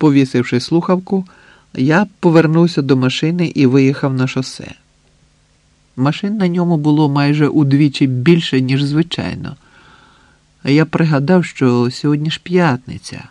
Повісивши слухавку, я повернувся до машини і виїхав на шосе. Машин на ньому було майже удвічі більше, ніж звичайно. Я пригадав, що сьогодні ж п'ятниця.